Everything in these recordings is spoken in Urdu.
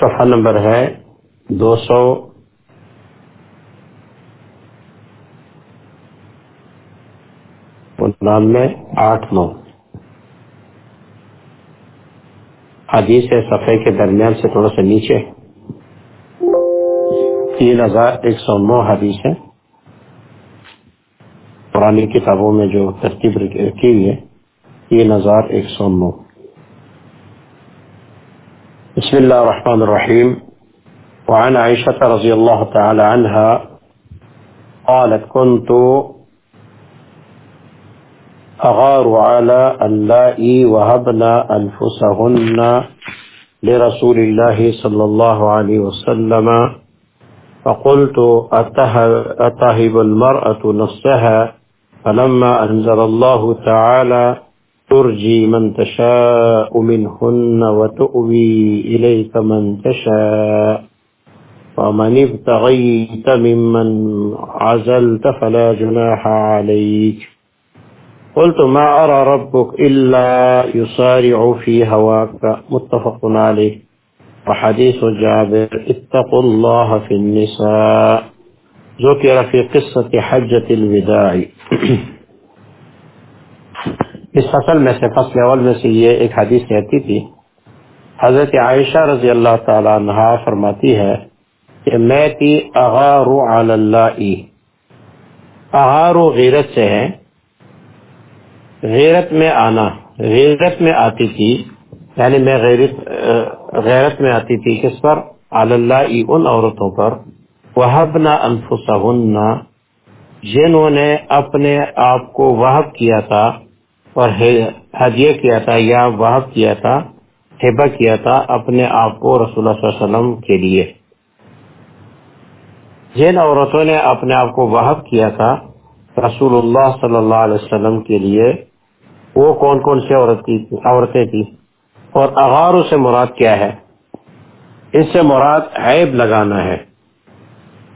صفحہ نمبر ہے دو سو ننانوے آٹھ نو۔ حدیث ہے صفحے کے درمیان سے تھوڑا سا نیچے۔ تین ہزار ایک سو نو حدیث ہے پرانی کتابوں میں جو ترتیب رکھی ہوئی ہے، تین ہزار ایک سو نو۔ بسم اللہ الرحمن الرحیم وعن عائشة رضي الله تعالى عنها قالت كنت أغار على اللائي وهبنا أنفسهن لرسول الله صلى الله عليه وسلم. فقلت أتهب المرأة نفسها؟ فلما أنزل الله تعالى ترجي من تشاء منهن وتؤوي إليك من تشاء ومن ابتغيت ممن عزلت فلا جناح عليك قلت ما أرى ربك إلا يصارع في هواك متفق عليه وحديث جابر اتقوا الله في النساء ذكر في قصة حجة الوداع اس فصل میں سے، فصل اول میں سے یہ ایک حدیث کہتی تھی۔ حضرت عائشہ رضی اللہ تعالی عنہ فرماتی ہے کہ میں تھی اغار علی اللہ۔ اغار غیرت سے ہے۔ غیرت میں آنا، غیرت میں آتی تھی۔ یعنی میں غیرت غیرت میں آتی تھی کس پر؟ اللہ ان عورتوں پر۔ وہبنا انفسہن جنہوں نے اپنے آپ کو وہب کیا تھا اور ہدیہ کیا تھا، یا وہب کیا تھا، ہبہ کیا تھا اپنے آپ کو رسول اللہ صلی اللہ علیہ وسلم کے لیے۔ جن عورتوں نے اپنے آپ کو وہب کیا تھا رسول اللہ صلی اللہ علیہ وسلم کے لیے، وہ کون کون سی عورتیں تھی اور اغاروں سے مراد کیا ہے؟ اس سے مراد عیب لگانا ہے۔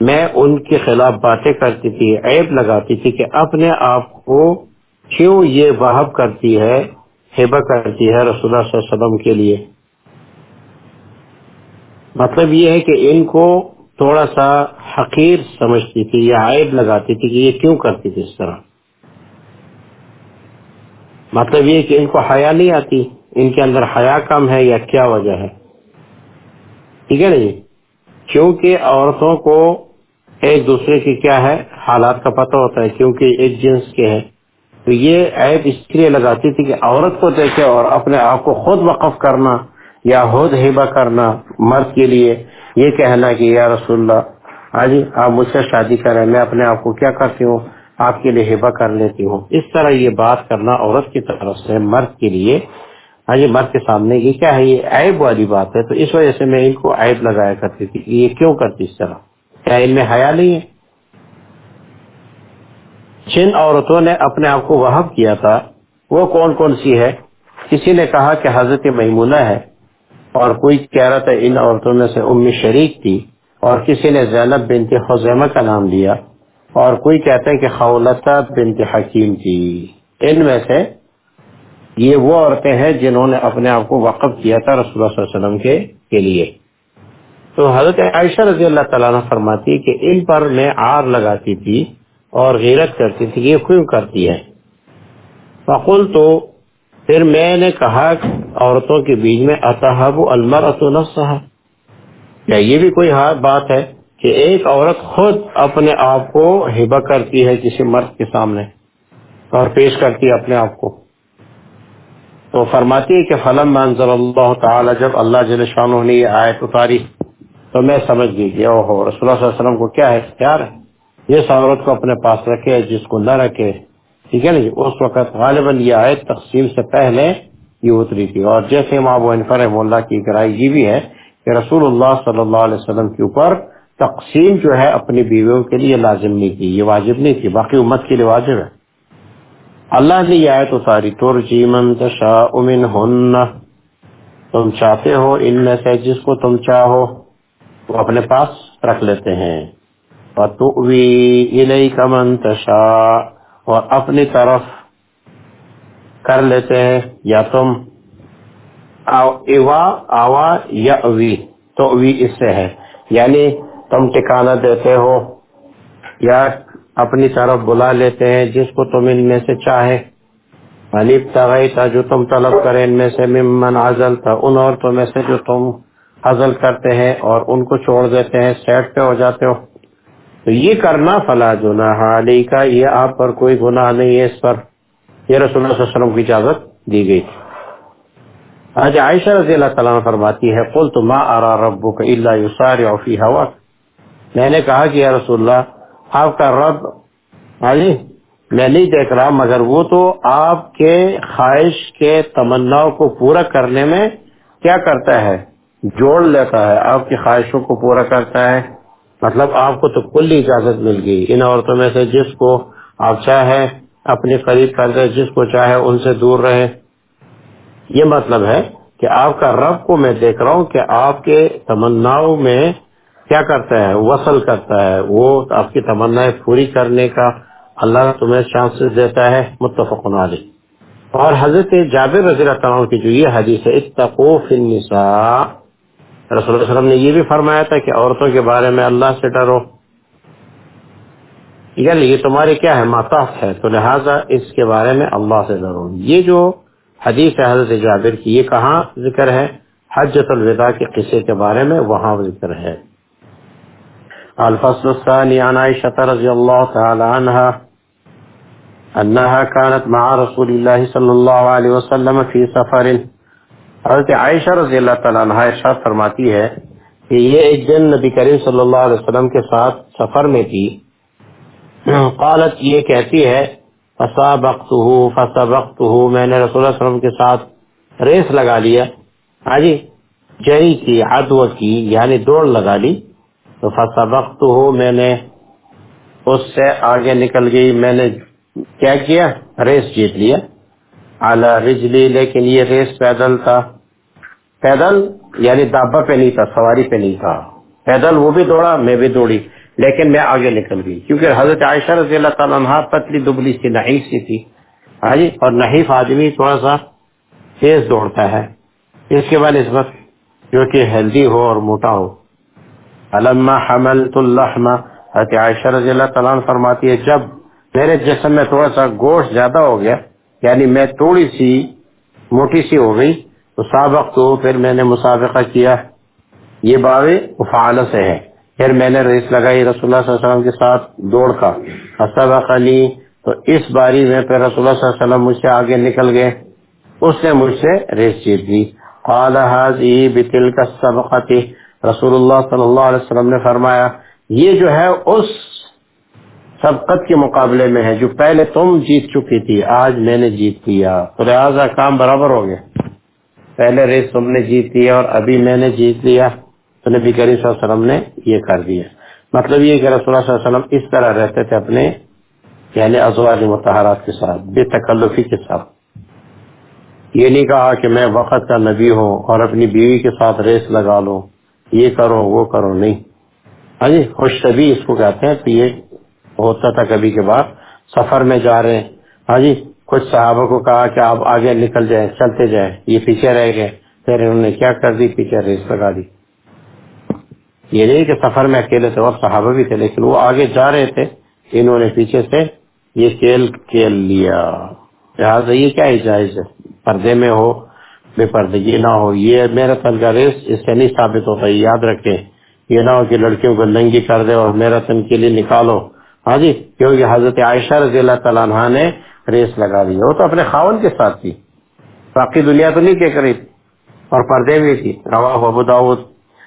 میں ان کے خلاف باتیں کرتی تھی، عیب لگاتی تھی کہ اپنے آپ کو کیوں یہ وہب کرتی ہے ہبہ کرتی ہے رسول اللہ صلی اللہ علیہ وسلم کے لیے؟ مطلب یہ ہے کہ ان کو تھوڑا سا حقیر سمجھتی تھی، یا عائب لگاتی تھی کہ یہ کیوں کرتی تھی اس طرح۔ مطلب یہ کہ ان کو حیا نہیں آتی، ان کے اندر حیا کم ہے یا کیا وجہ ہے؟ ٹھیک ہے نا جی؟ کیونکہ عورتوں کو ایک دوسرے کی کیا ہے؟ حالات کا پتہ ہوتا ہے، کیونکہ ایک جنس کے ہیں۔ تو یہ عیب اس لیے لگاتی تھی کہ عورت کو دیکھے اور اپنے آپ کو خود وقف کرنا یا خود ہیبا کرنا مرد کے لیے یہ کہنا کہ یا رسول اللہ ہاں جی آپ مجھ سے شادی کریں، میں اپنے آپ کو کیا کرتی ہوں؟ آپ کے لیے ہبا کر لیتی ہوں۔ اس طرح یہ بات کرنا عورت کی طرف سے مرد کے لیے ہاں جی مرد کے سامنے یہ کیا ہے؟ یہ عیب والی بات ہے۔ تو اس وجہ سے میں ان کو عیب لگایا کرتی تھی یہ کیوں کرتی اس طرح؟ کیا ان میں حیا نہیں ہے؟ جن عورتوں نے اپنے آپ کو وہب کیا تھا، وہ کون کون سی ہے؟ کسی نے کہا کہ حضرت میمونہ ہے، اور کوئی کہہ رہا تھا ان عورتوں میں سے ام شریک تھی، اور کسی نے زینب بنت خزیمہ کا نام لیا، اور کوئی کہتا ہے کہ خولتا بنت حکیم تھی۔ ان میں سے یہ وہ عورتیں ہیں جنہوں نے اپنے آپ کو وقف کیا تھا رسول اللہ صلی اللہ علیہ وسلم کے کے لیے۔ تو حضرت عائشہ رضی اللہ تعالیٰ نے فرماتی کہ ان پر میں آر لگاتی تھی اور غیرت کرتی تھی، یہ کیوں کرتی ہے۔ فقل تو پھر میں نے کہا عورتوں کے بیچ میں اتحب المر کیا یہ بھی کوئی بات ہے کہ ایک عورت خود اپنے آپ کو ہبا کرتی ہے کسی مرد کے سامنے اور پیش کرتی ہے اپنے آپ کو؟ تو فرماتی ہے کہ فلم منظر اللہ تعالی، جب اللہ جل شاہ نے یہ آیت اتاری، تو میں سمجھ گئی کہ اوہ رسول اللہ صلی اللہ علیہ وسلم کو کیا ہے؟ اختیار ہے۔ یہ عورت کو اپنے پاس رکھے، جس کو نہ رکھے، ٹھیک ہے نا جی؟ اس وقت غالباً یہ آیت تقسیم سے پہلے یہ اتری تھی۔ اور جیسے امام رحم اللہ کی کرائی یہ بھی ہے کہ رسول اللہ صلی اللہ علیہ وسلم کے اوپر تقسیم جو ہے اپنی بیویوں کے لیے لازم نہیں تھی، یہ واجب نہیں تھی، باقی امت کے لیے واجب ہے۔ اللہ نے یہ آیت اتاری تور جی منتشا امن ہن تم چاہتے ہو ان میں سے جس کو تم چاہو، وہ اپنے پاس رکھ لیتے ہیں۔ اور تو کا اور اپنی طرف کر لیتے ہیں، یا تم ایوا، آوا یا اوی تو بھی اس سے ہے۔ یعنی تم ٹکانا دیتے ہو یا اپنی طرف بلا لیتے ہیں، جس کو تم ان میں سے چاہے غلیب تغی تھا جو تم طلب کرے ان میں سے، ممن عزل تھا ان عورتوں میں سے جو تم حضل کرتے ہیں اور ان کو چھوڑ دیتے ہیں سیٹ پہ ہو جاتے ہو۔ تو یہ کرنا فلا جناح علی کا یہ آپ پر کوئی گناہ نہیں ہے اس پر۔ یہ رسول اللہ صلی اللہ علیہ وسلم کی اجازت دی گئی تھی۔ آج عائشہ رضی اللہ تعالیٰ فرماتی ہے قل تو ما ارا ربو کا اللہ فی ہوا۔ میں نے کہا کہ یا رسول اللہ، آپ کا رب ہاں جی میں نہیں دیکھ رہا، مگر وہ تو آپ کے خواہش کے تمنا کو پورا کرنے میں کیا کرتا ہے؟ جوڑ لیتا ہے، آپ کی خواہشوں کو پورا کرتا ہے۔ مطلب آپ کو تو کل اجازت مل گئی۔ ان عورتوں میں سے جس کو آپ چاہے اپنی قریب کر دے جس کو چاہے ان سے دور رہے یہ مطلب ہے کہ آپ کا رب کو میں دیکھ رہا ہوں کہ آپ کے تمناؤں میں کیا کرتا ہے، وصل کرتا ہے۔ وہ آپ کی تمنا پوری کرنے کا اللہ تمہیں چانسز دیتا ہے۔ متفق علیہ۔ اور حضرت جابر رضی اللہ تعالیٰ کی جو یہ حدیث ہے اتقو فی النساء۔ رسول اللہ علیہ وسلم نے یہ بھی فرمایا تھا کہ عورتوں کے بارے میں اللہ سے ڈرو۔ یعنی یہ تمہاری کیا ہے؟ ماتاف ہے۔ تو لہٰذا اس کے بارے میں اللہ سے ڈرو۔ یہ جو حدیث ہے حضرت جابر کی، یہ کہاں ذکر ہے؟ حجت الوداع کے قصے کے بارے میں وہاں ذکر ہے۔ الفصل الثاني عن عائشة رضي الله تعالى عنها أنها كانت مع رسول الله صلى الله عليه وسلم في سفر حضرت عائشہ رضی اللہ تعالیٰ عنہ ارشاد فرماتی ہے کہ یہ ایک دن نبی کریم صلی اللہ علیہ وسلم کے ساتھ سفر میں تھی۔ قالت، یہ کہتی ہے فسابقته فسابقته میں نے رسول اللہ علیہ وسلم کے ساتھ ریس لگا لیا۔ ہاں جی جری کی، عدو کی یعنی دوڑ لگا لی۔ تو فسابقته میں نے اس سے آگے نکل گئی، میں نے کیا کیا؟ ریس جیت لیا۔ اعلی رجلی، لیکن یہ ریس پیدل تھا۔ پیدل یعنی دابا پہ نہیں تھا، سواری پہ نہیں تھا۔ پیدل وہ بھی دوڑا، میں بھی دوڑی، لیکن میں آگے نکل گئی۔ کیونکہ حضرت عائشہ رضی اللہ تعالیٰ عنہ پتلی دبلی سی، نحیف سی تھی۔ ہاں جی اور نحیف آدمی تھوڑا سا تیز دوڑتا ہے۔ اس کے بعد اس وقت جو کہ ہیلدی ہو اور موٹا ہو۔ علما حمل حضرت عائشہ رضی اللہ تعالیٰ فرماتی ہے، جب میرے جسم میں تھوڑا سا گوشت زیادہ ہو گیا یعنی میں تھوڑی سی موٹی سی ہو گئی تو سابق تو پھر میں نے مسابقہ کیا۔ یہ باوے افعال سے ہے۔ پھر میں نے ریس لگائی رسول اللہ صلی اللہ علیہ وسلم کے ساتھ دوڑ کا۔ سبق علی تو اس باری میں پھر رسول اللہ صلی اللہ علیہ وسلم مجھ سے آگے نکل گئے۔ اس نے مجھ سے ریس جیت دی قال هذه بتلك السبقه رسول اللہ صلی اللہ علیہ وسلم نے فرمایا، یہ جو ہے اس سبقت کے مقابلے میں ہے جو پہلے تم جیت چکی تھی، آج میں نے جیت لیا تو لہٰذا کام برابر ہو گیا۔ پہلے ریس تم نے جیت لیا اور ابھی میں نے جیت لیا۔ تو نبی کریم صلی اللہ علیہ وسلم نے یہ کر دیا۔ مطلب یہ کہ رسول اللہ صلی اللہ علیہ وسلم اس طرح رہتے تھے اپنے یعنی ازواج متحرات کے ساتھ، بے تکلفی کے ساتھ۔ یہ نہیں کہا کہ میں وقت کا نبی ہوں اور اپنی بیوی کے ساتھ ریس لگا لوں۔ یہ کرو، وہ کرو، نہیں۔ ہاں جی خوش طبی اس کو کہتے ہیں۔ تو یہ ہوتا تھا کبھی کے سفر میں جا رہے ہیں۔ ہاں جی کچھ صحابہ کو کہا کہ آپ آگے نکل جائیں، چلتے جائیں۔ یہ پیچھے رہ گئے۔ پھر انہوں نے کیا کر دی؟ پیچھے ریس لگا دی۔ یہ نہیں کہ سفر میں اکیلے تھے، اور صحابہ بھی تھے، لیکن وہ آگے جا رہے تھے۔ انہوں نے پیچھے سے یہ کھیل کھیل لیا۔ لہٰذا یہ کیا جائز ہے؟ پردے میں ہو، بے پردگی نہ ہو۔ یہ میرا تن کا ریس، اس سے نہیں ثابت ہوتا یاد رکھیں۔ یہ نہ ہو کہ لڑکیوں کو ننگی کر دے اور میرا تن کے لیے نکالو۔ ہاں جی کیونکہ حضرت عائشہ رضی اللہ تعالیٰ عنہ نے ریس لگا دی۔ وہ تو اپنے خاون کے ساتھ تھی۔ باقی دنیا تو نہیں کہ قریب۔ اور پردے بھی تھی۔ روا ابو داود۔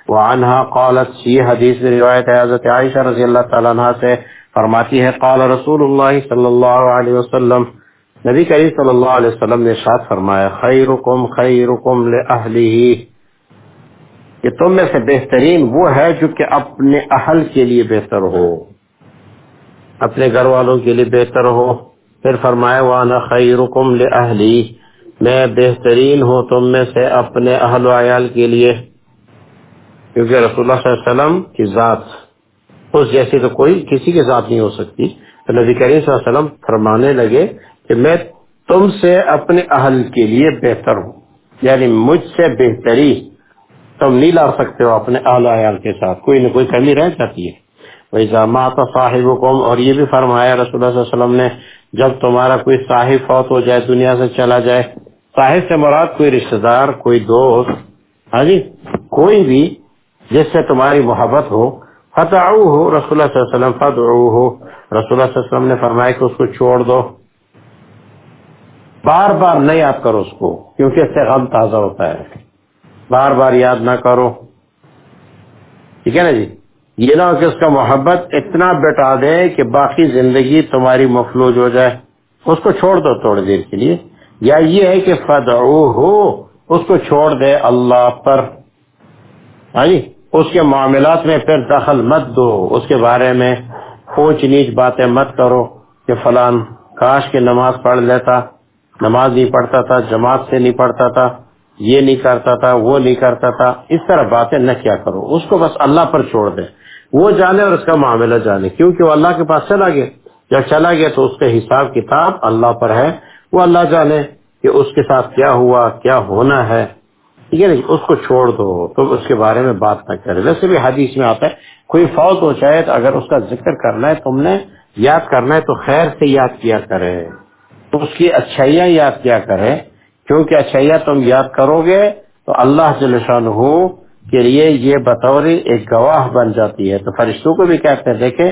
وعنها قالت، یہ حدیث میں روایت ہے، حضرت عائشہ رضی اللہ تعالیٰ عنہ سے فرماتی ہے، قال رسول اللہ صلی اللہ علیہ وسلم۔ نبی کریم صلی اللہ علیہ وسلم نے شاد فرمایا، خیرکم خیرکم لأہلیہ کہ تم میں سے بہترین وہ ہے جو کہ اپنے اہل کے لیے بہتر ہو۔ اپنے گھر والوں کے لیے بہتر ہو۔ پھر فرمایا، وانا خیرکم لأہلی۔ میں بہترین ہوں تم میں سے اپنے اہل و عیال کے لیے۔ کیونکہ رسول اللہ صلی اللہ علیہ وسلم کی ذات، اس جیسی تو کوئی کسی کی ذات نہیں ہو سکتی۔ تو نبی کریم صلی اللہ علیہ وسلم فرمانے لگے کہ میں تم سے اپنے اہل کے لیے بہتر ہوں۔ یعنی مجھ سے بہتری تم نہیں لا سکتے ہو اپنے اعلی عیال کے ساتھ۔ کوئی نہ کوئی کمی رہ جاتی ہے۔ ویسا ماتا صاحب اور یہ بھی فرمایا رسول اللہ صلی اللہ علیہ وسلم نے، جب تمہارا کوئی صاحب فوت ہو جائے، دنیا سے چلا جائے، صاحب سے مراد کوئی رشتہ دار، کوئی دوست ہاں جی کوئی بھی جس سے تمہاری محبت ہو فتح ہو رسول اللہ صلی اللہ علیہ وسلم فتح ہو رسول اللہ صلی اللہ علیہ وسلم نے فرمایا کہ اس کو چھوڑ دو۔ بار بار نہیں یاد کرو اس کو، کیونکہ اس سے غم تازہ ہوتا ہے۔ بار بار یاد نہ کرو۔ ٹھیک ہے نا جی؟ یہ نہ ہو کہ اس کا محبت اتنا بٹا دے کہ باقی زندگی تمہاری مفلوج ہو جائے۔ اس کو چھوڑ دو تھوڑی دیر کے لیے۔ یا یہ ہے کہ فدعو ہو اس کو چھوڑ دے اللہ پر۔ ہاں جی؟ اس کے معاملات میں پھر دخل مت دو۔ اس کے بارے میں اونچ نیچ باتیں مت کرو کہ فلان کاش کے نماز پڑھ لیتا، نماز نہیں پڑھتا تھا، جماعت سے نہیں پڑھتا تھا، یہ نہیں کرتا تھا، وہ نہیں کرتا تھا۔ اس طرح باتیں نہ کیا کرو۔ اس کو بس اللہ پر چھوڑ دے۔ وہ جانے اور اس کا معاملہ جانے۔ کیونکہ وہ اللہ کے پاس چلا گیا۔ جب چلا گیا تو اس کا حساب کتاب اللہ پر ہے۔ وہ اللہ جانے کہ اس کے ساتھ کیا ہوا، کیا ہونا ہے۔ ٹھیک ہے اس کو چھوڑ دو۔ تم اس کے بارے میں بات نہ کرے۔ ویسے بھی حدیث میں آتا ہے، کوئی فوت ہو چاہے تو اگر اس کا ذکر کرنا ہے، تم نے یاد کرنا ہے، تو خیر سے یاد کیا کرے۔ تو اس کی اچھائیاں یاد کیا کرے۔ کیونکہ اچھائیاں تم یاد کرو گے، تو اللہ جلشان ہو کے لیے یہ بطور ایک گواہ بن جاتی ہے۔ تو فرشتوں کو بھی کہتے ہیں، دیکھیں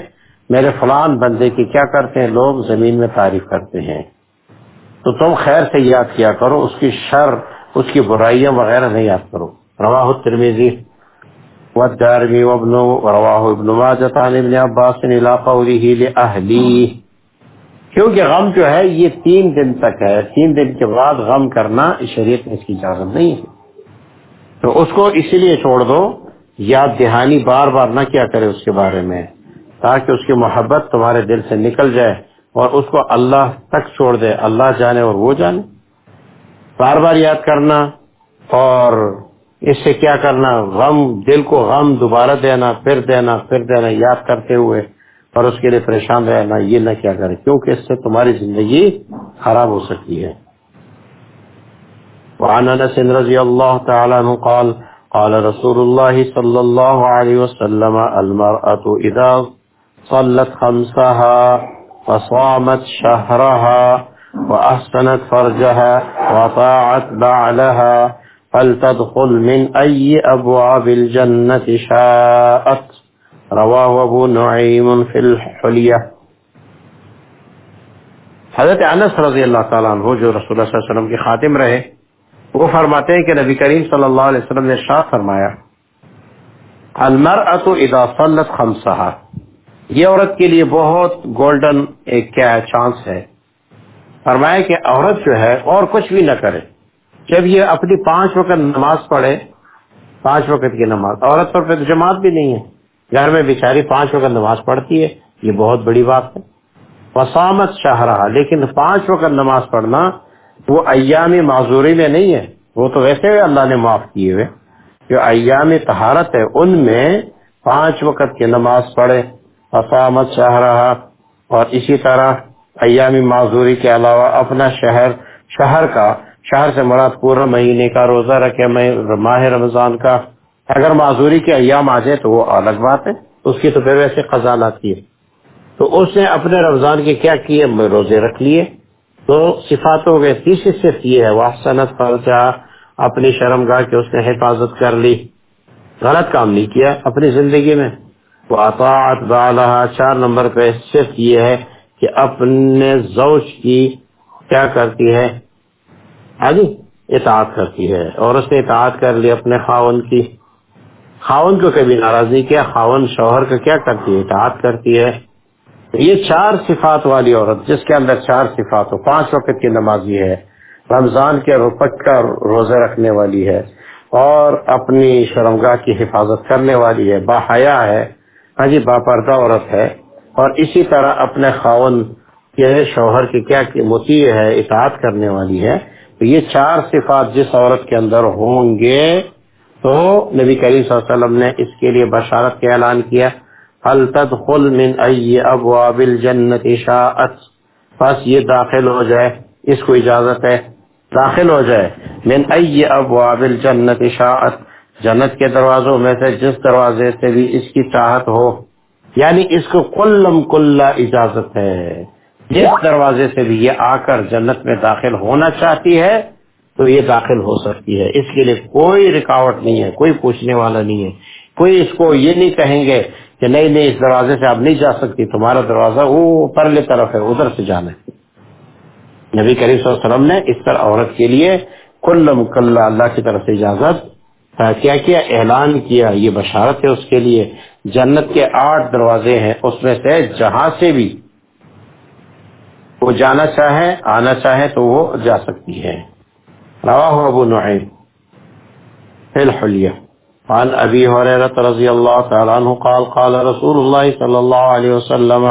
میرے فلان بندے کی کیا کرتے ہیں؟ لوگ زمین میں تعریف کرتے ہیں۔ تو تم خیر سے یاد کیا کرو، اس کی شر، اس کی برائیاں وغیرہ نہیں یاد کرو۔ رواہ ترمیزی والدارمی وابن رواہ ابن ماجت عن ابن عباس علاقہ اہلی کیونکہ غم جو ہے، یہ تین دن تک ہے۔ تین دن کے بعد غم کرنا شریعت میں اس کی اجازت نہیں ہے۔ تو اس کو اسی لیے چھوڑ دو، یاد دہانی بار بار نہ کیا کرے اس کے بارے میں، تاکہ اس کی محبت تمہارے دل سے نکل جائے اور اس کو اللہ تک چھوڑ دے، اللہ جانے اور وہ جانے۔ بار بار یاد کرنا اور اس سے کیا کرنا، غم، دل کو غم دوبارہ دینا، پھر دینا پھر دینا، یاد کرتے ہوئے اور اس کے لیے پریشان رہنا، یہ نہ کیا کرے، کیونکہ اس سے تمہاری زندگی خراب ہو سکتی ہے۔ وعن انس رضي الله تعالى عنه قال قال رسول الله صلى الله عليه وسلم، المرأة إذا صلت خمسها وصامت شهرها وأحسنت فرجها وطاعت بعلها فلتدخل من أي أبواب الجنة شاءت. رواه أبو نعيم في الحلية حضرت انس رضی اللہ تعالیٰ عنہ، جو رسول اللہ صلی اللہ علیہ وسلم کی خاتم رہے وہ فرماتے ہیں کہ نبی کریم صلی اللہ علیہ وسلم نے شاہ فرمایا المر ات ادا خمسہ یہ عورت کے لیے بہت گولڈن ایک کیا چانس ہے۔ فرمایا کہ عورت جو ہے اور کچھ بھی نہ کرے۔ جب یہ اپنی پانچ وقت نماز پڑھے، پانچ وقت کی نماز، عورت پر پھر جماعت بھی نہیں ہے۔ گھر میں بیچاری پانچ وقت نماز پڑھتی ہے، یہ بہت بڑی بات ہے۔ وسامت شاہ رہا لیکن پانچ وقت نماز پڑھنا وہ ایام معذوری میں نہیں ہے۔ وہ تو ویسے اللہ نے معاف کیے ہوئے۔ جو ایام تہارت ہے، ان میں پانچ وقت کی نماز پڑھے اسامت چاہ رہا اور اسی طرح ایام معذوری کے علاوہ اپنا شہر شہر کا، شہر سے مراد پورا مہینے کا روزہ رکھے ماہ رمضان کا۔ اگر معذوری کے ایام آ جائے تو وہ الگ بات ہے۔ اس کی تو پھر ویسے خزانہ کی ہے تو اس نے اپنے رمضان کے کیا کیے؟ روزے رکھ لیے۔ تو صفاتوں میں تیسری صرف یہ ہے وہ صنعت فرجا اپنی شرم گاہ کے اس نے حفاظت کر لی۔ غلط کام نہیں کیا اپنی زندگی میں۔ وہ اطاعت بالا چار نمبر پہ صرف یہ ہے کہ اپنے زوج کی کیا کرتی ہے؟ ہاں جی اطاعت کرتی ہے۔ اور اس نے اطاعت کر لی اپنے خاون کی۔ خاون کو کبھی ناراض نہیں کیا، خاون شوہر کا کیا کرتی ہے؟ اطاعت کرتی ہے۔ یہ چار صفات والی عورت، جس کے اندر چار صفات ہو، پانچ وقت کی نمازی ہے، رمضان کے رپٹ کا روزہ رکھنے والی ہے، اور اپنی شرمگاہ کی حفاظت کرنے والی ہے، با حیا ہے ہاں جی با پردہ عورت ہے، اور اسی طرح اپنے خاون کے شوہر کی کیا متی ہے، اطاعت کرنے والی ہے۔ تو یہ چار صفات جس عورت کے اندر ہوں گے، تو نبی کریم صلی اللہ علیہ وسلم نے اس کے لیے بشارت کا اعلان کیا۔ هل تدخل من ای ابواب الجنت شاءت؟ پس یہ داخل ہو جائے، اس کو اجازت ہے، داخل ہو جائے۔ من ای ابواب الجنت شاءت؟ جنت کے دروازوں میں سے جس دروازے سے بھی اس کی چاہت ہو۔ یعنی اس کو کلم کلا اجازت ہے۔ جس دروازے سے بھی یہ آ کر جنت میں داخل ہونا چاہتی ہے، تو یہ داخل ہو سکتی ہے۔ اس کے لیے کوئی رکاوٹ نہیں ہے، کوئی پوچھنے والا نہیں ہے۔ کوئی اس کو یہ نہیں کہیں گے کہ نہیں نہیں، اس دروازے سے آپ نہیں جا سکتی، تمہارا دروازہ وہ پرلے طرف ہے، ادھر سے جانا ہے۔ نبی کریم صلی اللہ علیہ وسلم نے اس طرح عورت کے لیے کل مکل اللہ کی طرف سے اجازت کیا کیا، اعلان کیا، یہ بشارت ہے اس کے لیے۔ جنت کے آٹھ دروازے ہیں، اس میں سے جہاں سے بھی وہ جانا چاہے، آنا چاہے تو وہ جا سکتی ہے۔ رواہ ابو نعیم، فی الحلیہ۔ عن ابی حریرت رضی اللہ تعالیٰ عنہ قال قال رسول اللہ صلی اللہ علیہ وسلم،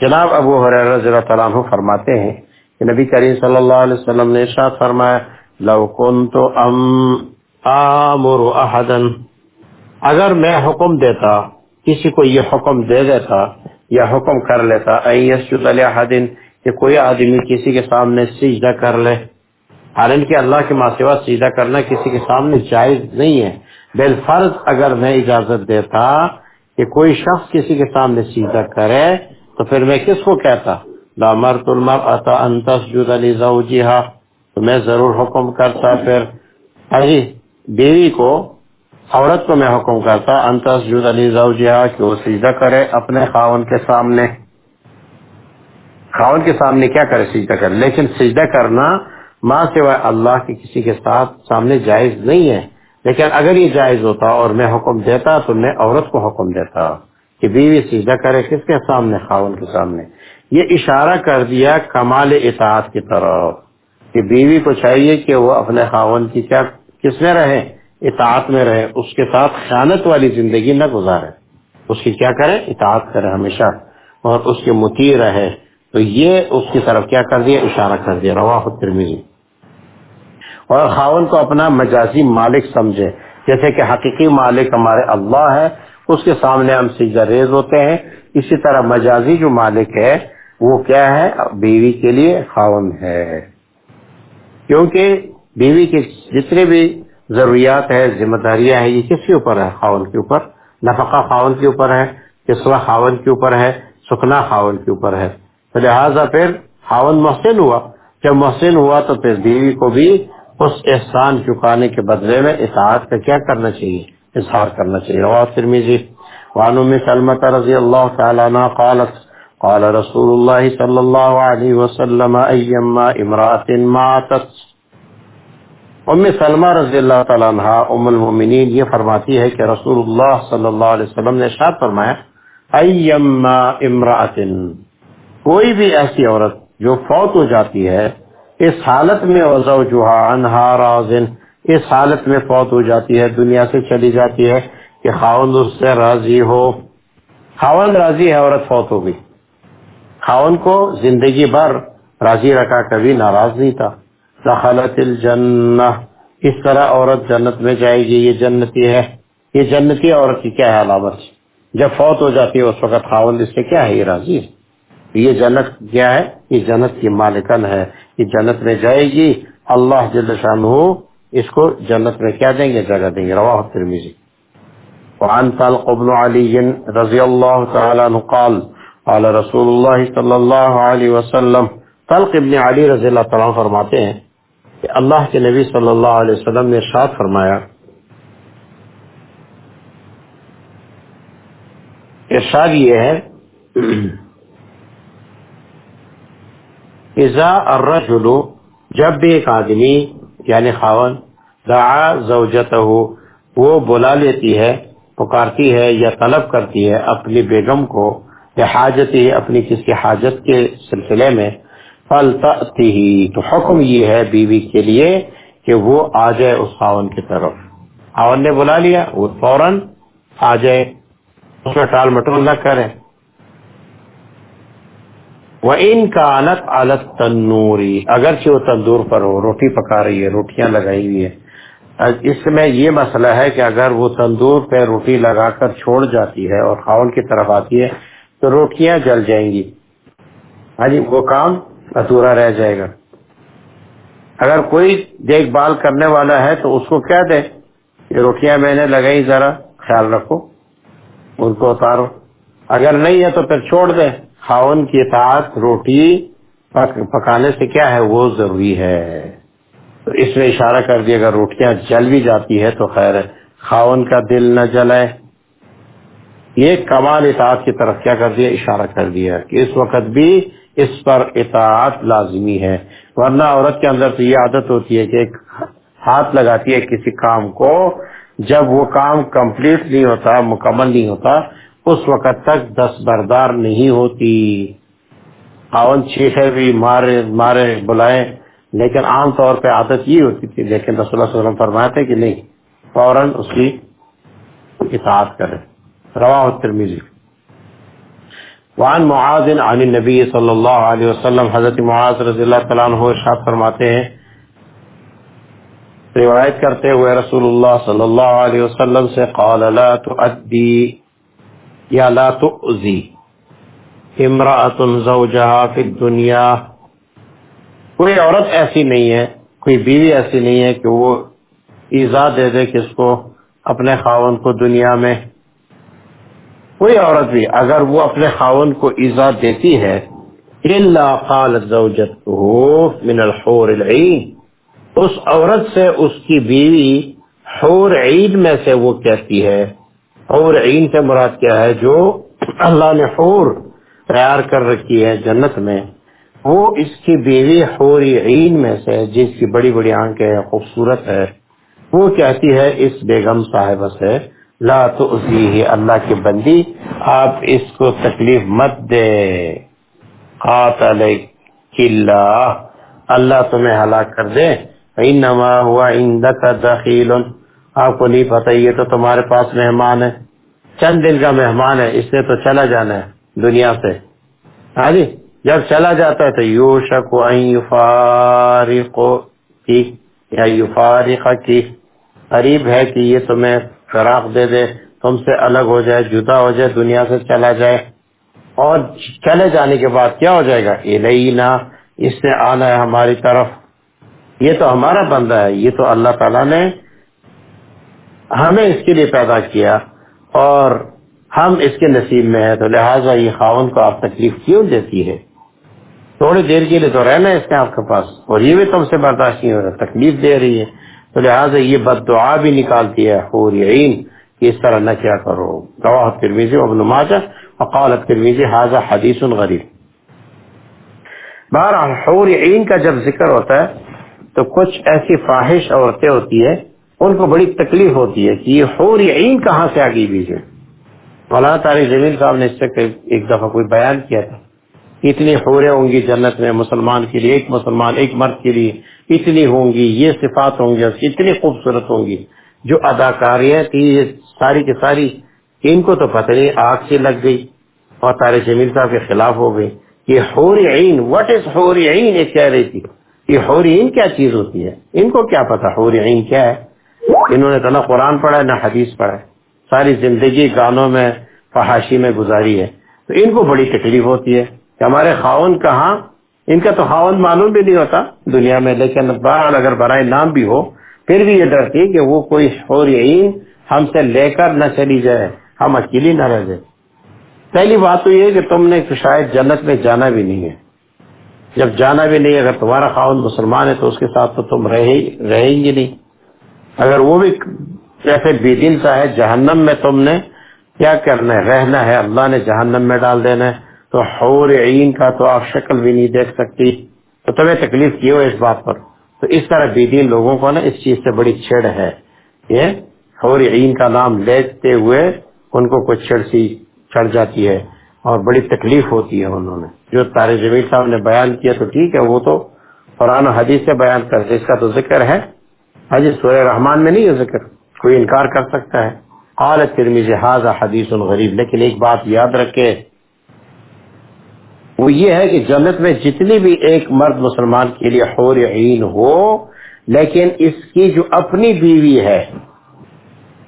جناب ابو حریرت رضی اللہ تعالیٰ عنہ فرماتے ہیں کہ نبی کریم صلی اللہ علیہ وسلم نے ارشاد فرمایا، لو کنت ام آمر احدا اگر میں حکم دیتا، کسی کو یہ حکم دے دیتا، یا حکم کر لیتا ایسجد علی احد کہ کوئی آدمی کسی کے سامنے سجدہ کر لے۔ حالانکہ اللہ کے ماسوا سیدھا کرنا کسی کے سامنے جائز نہیں ہے۔ بال فرض اگر میں اجازت دیتا کہ کوئی شخص کسی کے سامنے سیدھا کرے، تو پھر میں کس کو کہتا؟ لامرت المرأة ان تسجد تو میں ضرور حکم کرتا پھر۔ جی بیوی کو، عورت کو میں حکم کرتا ان تسجد لزوجها کہ وہ سیدھا کرے اپنے خاون کے سامنے۔ خاون کے سامنے کیا کرے؟ سجدہ کرے۔ لیکن سجدہ کرنا ماں سوائے اللہ کے کسی کے ساتھ سامنے جائز نہیں ہے۔ لیکن اگر یہ جائز ہوتا اور میں حکم دیتا تو میں عورت کو حکم دیتا کہ بیوی سیدھا کرے کس کے سامنے، خاون کے سامنے۔ یہ اشارہ کر دیا کمال اطاعت کی طرف کہ بیوی کو چاہیے کہ وہ اپنے خاون کی کیا، کس میں رہے، اطاعت میں رہے، اس کے ساتھ خیانت والی زندگی نہ گزارے۔ اس کی کیا کرے؟ اطاعت کرے ہمیشہ۔ اور اس کے متی رہے۔ تو یہ اس کی طرف کیا کر دیا؟ اشارہ کر دیا۔ روا ترمیزی اور خاون کو اپنا مجازی مالک سمجھے۔ جیسے کہ حقیقی مالک ہمارے اللہ ہے، اس کے سامنے ہم سجدہ ریز ہوتے ہیں۔ اسی طرح مجازی جو مالک ہے، وہ کیا ہے؟ بیوی کے لیے خاون ہے۔ کیونکہ بیوی کی جتنے بھی ضروریات ہے ذمہ داریاں ہیں، یہ کس کے اوپر ہے؟ خاون کے اوپر۔ نفقہ خاون کے اوپر ہے کسوا خاون کے اوپر ہے، سکنا خاون کے اوپر ہے۔ تو لہٰذا پھر خاون محسن ہوا۔ جب محسن ہوا تو پھر بیوی کو بھی اس احسان چکانے کے بدلے میں اطاعت کا کیا کرنا چاہیے؟ اظہار کرنا چاہیے۔ رواب ترمیزی وعن ام رضی اللہ تعالی عنہ قالت، قال رسول اللہ صلی اللہ علیہ وسلم، ایما امرات ماتت۔ ام سلمہ رضی اللہ تعالی عنہ ام المؤمنین یہ فرماتی ہے کہ رسول اللہ صلی اللہ علیہ وسلم نے اشارت فرمایا، ایما امرات کوئی بھی ایسی عورت جو فوت ہو جاتی ہے اس حالت میں رازن اس حالت میں فوت ہو جاتی ہے، دنیا سے چلی جاتی ہے کہ خاون اس سے راضی ہو۔ خاون راضی ہے، عورت فوت ہو گئی۔ خاون کو زندگی بھر راضی رکھا، کبھی ناراض نہیں تھا۔ دخلت الجنہ، اس طرح عورت جنت میں جائے گی، یہ جنتی ہے۔ یہ جنتی عورت کی کیا ہے؟ علامت جب فوت ہو جاتی ہے، اس وقت خاون اس سے کیا ہے؟ یہ راضی ہے۔ یہ جنت کیا ہے؟ یہ جنت کی مالکن ہے۔ یہ جنت میں جائے گی، اللہ جل شاہ اس کو جنت میں کیا دیں گے؟ جگہ دیں گے۔ روا ترمیزی وعن طلق ابن علی رضی اللہ تعالی عنہ قال قال رسول اللہ صلی اللہ علیہ وسلم طلق ابن علی رضی اللہ تعالی عنہ فرماتے ہیں کہ اللہ کے نبی صلی اللہ علیہ وسلم نے ارشاد فرمایا، ارشاد یہ ہے ازا الرجل، جب بھی ایک آدمی یعنی خاون، دعا زوجتہ وہ بلا لیتی ہے، پکارتی ہے یا طلب کرتی ہے اپنی بیگم کو، یا حاجت ہی اپنی کسی حاجت کے سلسلے میں فلتی ہی تو حکم یہ ہے بیوی کے لیے کہ وہ آ جائے اس خاون کی طرف۔ خاون نے بلا لیا، وہ فوراً آ جائے، اس میں ٹال مٹول نہ کرے وہ ان کا آلت آلت تنوری اگرچہ وہ تندور پر ہو، روٹی پکا رہی ہے، روٹیاں لگائی ہوئی ہے اس میں یہ مسئلہ ہے کہ اگر وہ تندور پہ روٹی لگا کر چھوڑ جاتی ہے اور خاون کی طرف آتی ہے، تو روٹیاں جل جائیں گی۔ ہاں جی وہ کام ادھورا رہ جائے گا۔ اگر کوئی دیکھ بھال کرنے والا ہے تو اس کو کیا دے یہ روٹیاں میں نے لگائی ذرا، خیال رکھو، ان کو اتارو۔ اگر نہیں ہے تو پھر چھوڑ دے خاون کی اطاعت روٹی پکانے سے کیا ہے؟ وہ ضروری ہے۔ تو اس میں اشارہ کر دیا، اگر روٹیاں جل بھی جاتی ہے تو خیر خاون کا دل نہ جلائے یہ کمال اطاعت کی طرف کیا کر دیا؟ اشارہ کر دیا کہ اس وقت بھی اس پر اطاعت لازمی ہے۔ ورنہ عورت کے اندر تو یہ عادت ہوتی ہے کہ ایک ہاتھ لگاتی ہے کسی کام کو۔ جب وہ کام کمپلیٹ نہیں ہوتا، مکمل نہیں ہوتا اس وقت تک دس بردار نہیں ہوتی۔ خاون چیخے بھی مارے مارے، بلائے۔ لیکن عام طور پہ عادت یہ ہوتی تھی، لیکن رسول اللہ صلی اللہ علیہ وسلم فرماتے کہ نہیں، فوراً اس کی اطاعت کرے روا ترمیزی وعن معاذ عن النبی صلی اللہ علیہ وسلم، حضرت معاذ رضی اللہ تعالیٰ عنہ ارشاد فرماتے ہیں، روایت کرتے ہوئے رسول اللہ صلی اللہ علیہ وسلم سے قال، لا تؤدی یا لا تؤذی امرأة زوجها فی الدنیا۔ کوئی عورت ایسی نہیں ہے، کوئی بیوی ایسی نہیں ہے کہ وہ ایزا دے دے کس کو اپنے خاون کو دنیا میں۔ کوئی عورت بھی اگر وہ اپنے خاون کو ایزا دیتی ہے قالت زوجته من الحور العین۔ اس عورت سے اس کی بیوی حور عید میں سے وہ کہتی ہے۔ حور عین سے مراد کیا ہے جو اللہ نے حور تیار کر رکھی ہے جنت میں، وہ اس کی بیوی حوری عین میں سے، جس کی بڑی بڑی آنکھیں خوبصورت ہے، وہ کہتی ہے اس بیگم صاحبہ سے، لا تو اللہ کی بندی، آپ اس کو تکلیف مت دے۔ قاتل اللہ تمہیں ہلاک کر دے۔ انما ہوا عندك دخیل آپ کو نہیں پتہ، یہ تو تمہارے پاس مہمان ہے۔ چند دن کا مہمان ہے، اس نے تو چلا جانا ہے دنیا سے۔ ہاں جی جب چلا جاتا ہے تو یو شک فارق کی، یا یو کی۔ قریب ہے کہ یہ تمہیں فراق دے دے، تم سے الگ ہو جائے، جدا ہو جائے، دنیا سے چلا جائے۔ اور چلے جانے کے بعد کیا ہو جائے گا؟ الینا، اس نے آنا ہے ہماری طرف۔ یہ تو ہمارا بندہ ہے، یہ تو اللہ تعالیٰ نے ہمیں اس کے لیے پیدا کیا اور ہم اس کے نصیب میں ہیں، تو لہٰذا یہ خاون کو آپ تکلیف کیوں دیتی ہے؟ تھوڑی دیر کے لیے تو رہنا ہے اس نے آپ کے پاس، اور یہ بھی تم سے برداشت نہیں ہو رہا، تکلیف دے رہی ہے۔ تو لہٰذا یہ بد دعا بھی نکالتی ہے حورین کہ اس طرح نہ کیا کرو۔ گواہ ترمیزی ابن ماجہ، وقال ترمیزی حاضر حدیث غریب. بہرحال حورین کا جب ذکر ہوتا ہے، تو کچھ ایسی فاحش عورتیں ہوتی ہیں ان کو بڑی تکلیف ہوتی ہے کہ یہ حورین کہاں سے آگی بیجے؟ مولانا تاریخ زمین صاحب نے اس سے ایک دفعہ کوئی بیان کیا تھا اتنی حوریں ہوں گی جنت میں مسلمان کے لیے، ایک مسلمان، ایک مرد کے لیے، اتنی ہوں گی، یہ صفات ہوں گی اتنی خوبصورت ہوں گی۔ جو اداکاریاں تھی یہ ساری کی ساری، ان کو تو پتہ نہیں، آگ سے لگ گئی۔ اور تارے جمیل صاحب کے خلاف ہو گئی یہ حوری عین وٹ از حوری عین؟ یہ کہہ رہی تھی۔ یہ حوری عین کیا چیز ہوتی ہے؟ ان کو کیا پتا حوری عین کیا ہے؟ انہوں نے تو نہ قرآن پڑھا ہے، نہ حدیث پڑھا ہے۔ ساری زندگی گانوں میں، فحاشی میں گزاری ہے۔ تو ان کو بڑی تکلیف ہوتی ہے کہ ہمارے خاون کہاں؟ ان کا تو خاون معلوم بھی نہیں ہوتا دنیا میں، لیکن بہرحال اگر برائے نام بھی ہو، پھر بھی یہ ڈرتی کہ وہ کوئی حورین ہم سے لے کر نہ چلی جائے۔ ہم اکیلی نہ رہ جائے پہلی بات تو یہ کہ تم نے شاید جنت میں جانا بھی نہیں ہے۔ جب جانا بھی نہیں، اگر تمہارا خاون مسلمان ہے تو اس کے ساتھ تو تم رہیں گے نہیں۔ اگر وہ بھی ایسے بے دل سا ہے، جہنم میں تم نے کیا کرنا ہے؟ رہنا ہے، اللہ نے جہنم میں ڈال دینا ہے۔ تو حور عین کا تو آپ شکل بھی نہیں دیکھ سکتی۔ تو تمہیں تکلیف کی ہو اس بات پر۔ تو اس طرح بے دین لوگوں کو نا اس چیز سے بڑی چھڑ ہے۔ یہ حور عین کا نام لیتے ہوئے ان کو کچھ چھڑ سی چڑھ جاتی ہے اور بڑی تکلیف ہوتی ہے انہوں نے۔ جو تارے جمیل صاحب نے بیان کیا تو ٹھیک ہے، وہ تو قرآن و حدیث سے بیان کرتے اس کا تو ذکر ہے۔ حجی سورہ رحمان میں نہیں ہے ذکر، کوئی انکار کر سکتا ہے۔ قالت ترمیز حاضر حدیث الغریب لیکن ایک بات یاد رکھے وہ یہ ہے کہ جنت میں جتنی بھی ایک مرد مسلمان کے لیے حور عین ہو، لیکن اس کی جو اپنی بیوی ہے،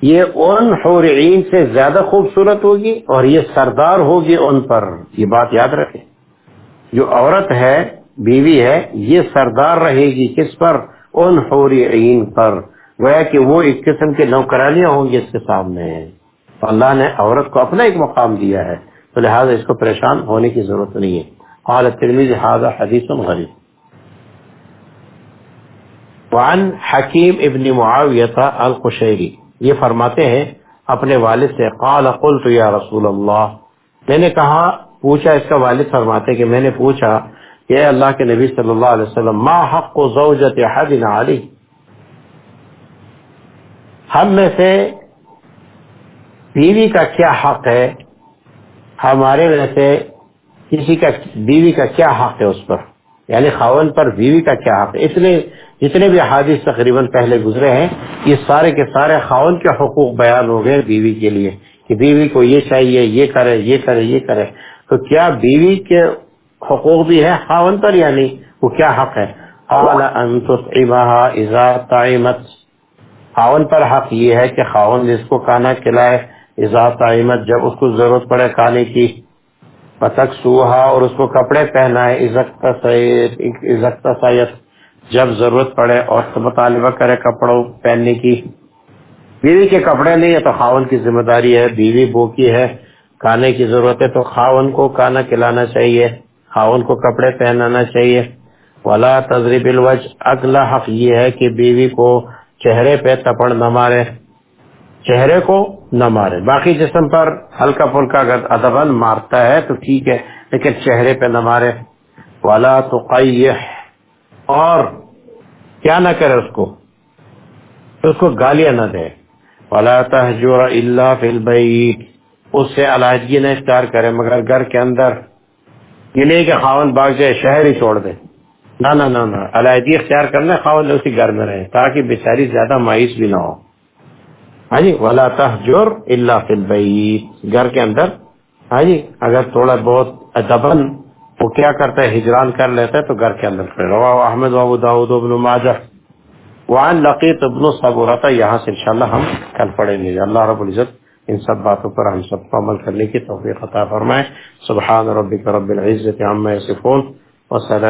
یہ ان حور عین سے زیادہ خوبصورت ہوگی اور یہ سردار ہوگی ان پر۔ یہ بات یاد رکھے جو عورت ہے، بیوی ہے، یہ سردار رہے گی کس پر؟ ان حور عین پر۔ گویا کہ وہ ایک قسم کی نوکرانیاں ہوں گی اس کے سامنے۔ تو اللہ نے عورت کو اپنا ایک مقام دیا ہے۔ تو لہٰذا اس کو پریشان ہونے کی ضرورت نہیں ہے۔ قال الترمذي هذا حديث غريب وعن حکیم ابن معاویہ القشیری۔ یہ فرماتے ہیں، اپنے والد سے، قال قلت یا رسول اللہ۔ میں نے کہا، پوچھا اس کا والد فرماتے کہ میں نے پوچھا کہ اے اللہ کے نبی صلی اللہ علیہ وسلم، ما حق زوجت حدنا علی؟ ہم میں سے بیوی کا کیا حق ہے؟ ہمارے میں سے کسی کا بیوی کا کیا حق ہے اس پر؟ یعنی خاون پر بیوی کا کیا حق ہے؟ اتنے، جتنے بھی حادث تقریباً پہلے گزرے ہیں، یہ سارے کے سارے خاون کے حقوق بیان ہو گئے بیوی کے لیے، کہ بیوی کو یہ چاہیے، یہ کرے یہ کرے یہ کرے۔ تو کیا بیوی کے حقوق بھی ہے خاون پر یعنی وہ کیا حق ہے؟ خاون پر حق یہ ہے کہ خاون جس کو کھانا کھلائے اضاط تعیمت جب اس کو ضرورت پڑے کھانے کی۔ پتک سوہا اور اس کو کپڑے پہنائے۔ عزت سید جب ضرورت پڑے اور مطالبہ کرے کپڑوں پہننے کی۔ بیوی کے کپڑے نہیں ہے تو خاون کی ذمہ داری ہے، بیوی بو کی ہے، کھانے کی ضرورت ہے تو خاون کو کھانا کھلانا چاہیے۔ ہاں، خاون کو کپڑے پہنانا چاہیے۔ ولا تجریب الوج اگلا حق یہ ہے کہ بیوی کو چہرے پہ تپڑ نہ مارے۔ چہرے کو نہ مارے۔ باقی جسم پر ہلکا پھلکا اگر ادبن مارتا ہے تو ٹھیک ہے، لیکن چہرے پہ نہ مارے۔ والا تو اور کیا نہ کرے اس کو؟ اس کو گالیاں نہ دے۔ والا تحجر اللہ فی البیت اس سے علاحدگی نہ اختیار کرے، مگر گھر کے اندر یہ نہیں کہ خاون باغ جائے، شہر ہی چھوڑ دے۔ نہ نہ نہ علاحدگی اختیار کرنا خاون اسی گھر میں رہے، تاکہ بیچاری زیادہ مایوس بھی نہ ہو۔ ہاں جی ولا تحجر اللہ فی البیت گھر کے اندر ہاں جی اگر تھوڑا بہت دبن، وہ کیا کرتا ہے، ہجران کر لیتا ہے، تو گھر کے اندر کرے روا احمد بابو داود ابن ماجہ۔ وعن لقیت ابن صبورتا یہاں سے انشاءاللہ ہم کل پڑھیں گے۔ اللہ رب العزت ان سب باتوں پر ہم سب کو عمل کرنے کی توفیق عطا فرمائے۔ سبحان ربک رب العزت عما یصفون۔ وسلام